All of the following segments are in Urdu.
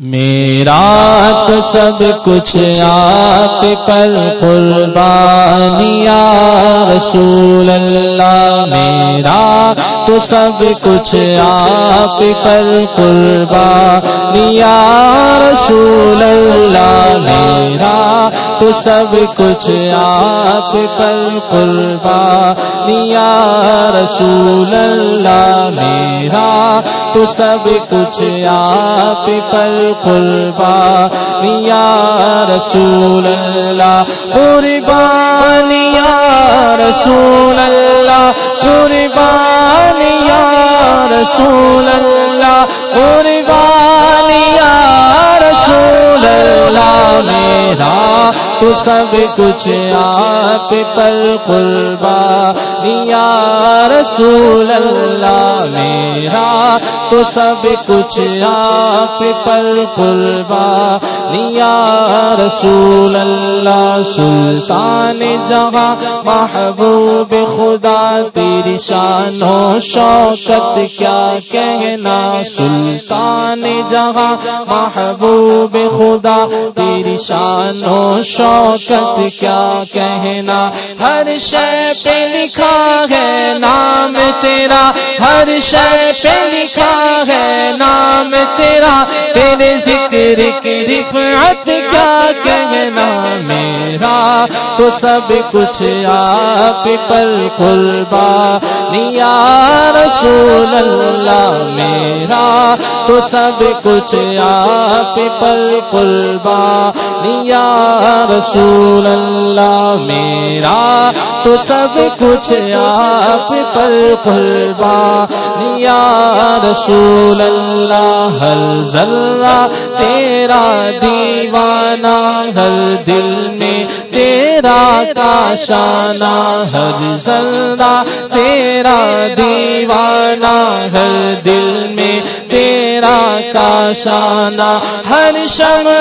میرا تو سب کچھ آپ پر قربانیا رسول اللہ، میرا تو سب کچھ آپ پر قربانیا رسول اللہ، میرا تو سب کچھ آپ پر قربانیا رسول اللہ، میرا تو سب کچھ آپ پر قربا یا رسول اللہ قربان یا رسول اللہ قربان یا رسول اللہ قربان تو سب کچھ آپ پر قربا یا رسول اللہ، میرا تو سب کچھ آپ پر قربا یا رسول اللہ، سلطان جہاں، محبوب خدا، تیری شان و شوقت کیا کہنا؟ سلطان جہاں، محبوب خدا، تیری شان و شوقت کیا کہنا؟ ہر شے پہ لکھا ہے نام تیرا، ہر شے پہ لکھا ہے نام تیرا، تیرے ذکر کی رفعت کیا کہنا میرا؟ تو سب کچھ آپ پر قربا۔ نیا رسول اللہ میرا، تو سب کچھ آپ پر قربا۔ نیا رسول اللہ میرا، تو سب کچھ آپ پر قربا۔ نیا رسول اللہ ہر ذرہ تیرا دیوانہ ہر دل میں، تیرا کاشانہ ہر ذرہ تیرا دیوانہ ہر دل میں، تیرا کاشانہ ہر شمع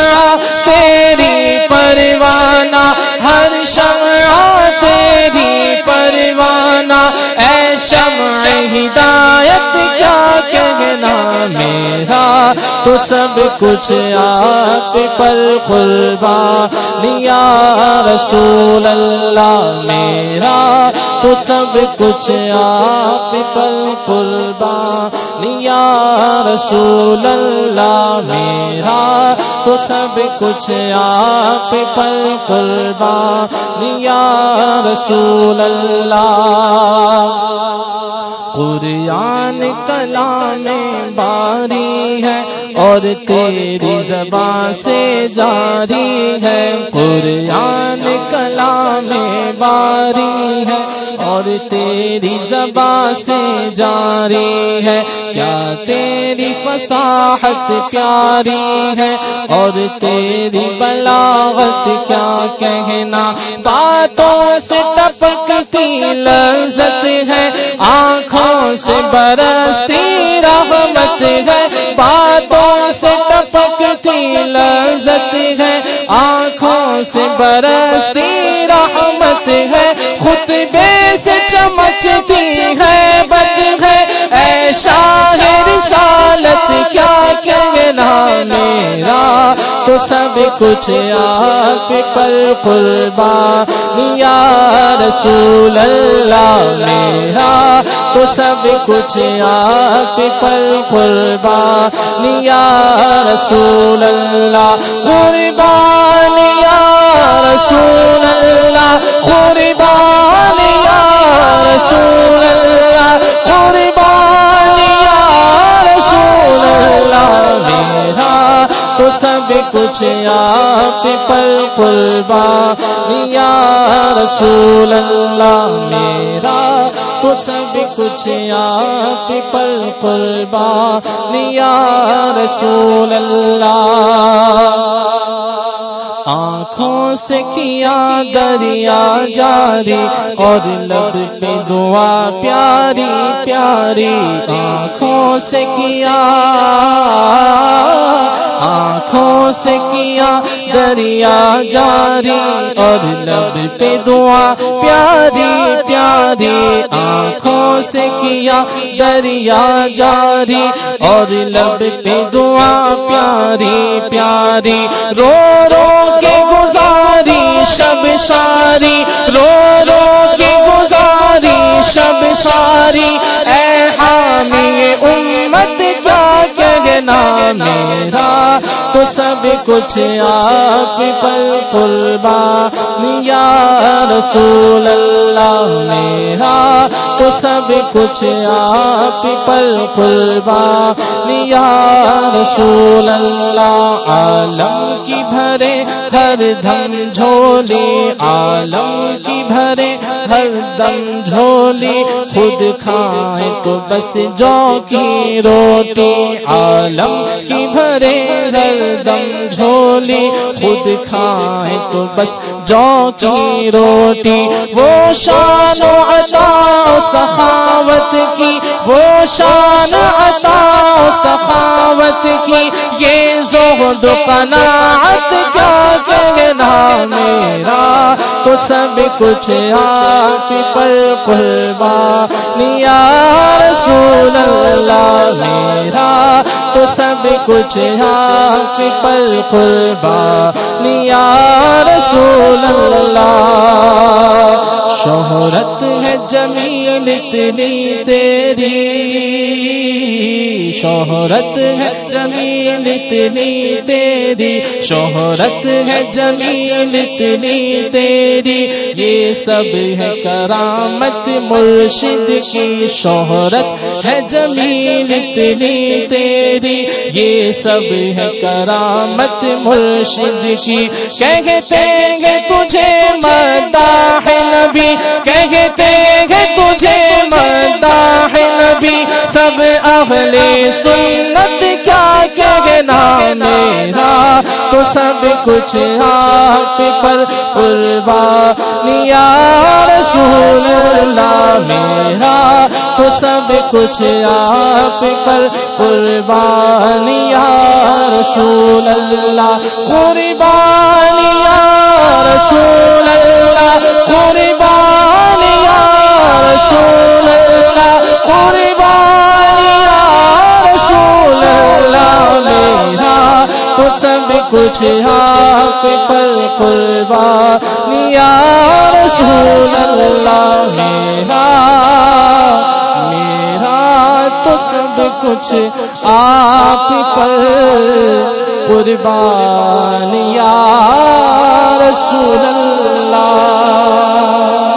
تیری پروانہ، ہر شمع تیری پروانہ۔ اے شمع ہدایت، کیا کہنا؟ تو سب کچھ آپ پر قربا لیا۔ رسول اللہ میرا تو سب کچھ آپ پر قربا لیا۔ رسول اللہ میرا تو سب کچھ آپ پر قربا لیا۔ رسول اللہ قرآن کلام باری ہے۔ اور تیری زبان سے جاری ہے، قرآن کلام باری ہے، اور تیری زبان سے جاری ہے۔ کیا تیری فصاحت پیاری ہے؟ اور تیری بلاغت کیا کہنا؟ باتوں سے ٹپکتی لذت ہے، آنکھوں سے برستی رحمت ہے سے لذت ہے، آنکھوں سے برستی رحمت ہے، خطبے سے چمچتی ہے بد ہے۔ اے شاہ رسالت، کیا کہنا میرا؟ تو سب کچھ آپ پر قربا یا رسول اللہ میرا۔ تو سب کچھ آپ پر قربا یا رسول اللہ، قربان یا رسول اللہ، قربان یا رسول اللہ، قربان یا رسول اللہ۔ میرا تو سب کچھ آپ پر قربا یا رسول اللہ۔ میرا تو سب کچھ آپ پر قربا یا رسول اللہ۔ آنکھوں سے کیا دریا جاری اور لب پہ دعا پیاری پیاری۔ آنکھوں سے کیا آنکھوں سے کیا دریا جاری اور لب پہ دعا پیاری پیاری آنکھوں سے کیا دریا جاری، اور لب پہ دعا پیاری پیاری، رو رو کے گزاری، شب ساری، رو رو کے گزاری، شب ساری۔ اے حامی امت میرا تو سب کچھ آج پل قربا یا رسول اللہ، میرا تو سب کچھ آج پل قربا یا رسول اللہ، عالم کی بھرے ہر دھن جھولی عالم کی بھرے، ہر دم جھولی خود کھائے تو بس جو کی روٹی عالم کی بھرے، ہر دم جھولی خود کھائے تو بس جو کی روٹی۔ وہ شان و عطا و سخاوت کی وہ شان عطا سخاوت کی، یہ زہد قناعت کیا کہنا میرا؟ تو سب کچھ آج پر قربان یا رسول اللہ میرا۔ تو سب کچھ آج پر قربان یا رسول اللہ شہرت ہے جمیل اتنی تیری۔ شہرت ہے جمیل اتنی تیری، شہرت ہے جمیل اتنی تیری۔ یہ سب ہے کرامت مرشد کی شہرت ہے جمیل اتنی تیری۔ یہ سب ہے کرامت مرشد کی۔ کہتے ہیں تجھے مداح نبی، کہتے ہیں تجھے مداح اہل سنت کیا کہنا میرا؟ تو سب کچھ آپ پر قربان یا رسول اللہ میرا۔ تو سب کچھ آپ پر قربان رسول اللہ قربان رسول اللہ قربان رسول کچھ آپ ہاں، پر قربان یا رسول اللہ، میرا میرا تو سب کچھ آپ پر۔ قربان، یا رسول اللہ۔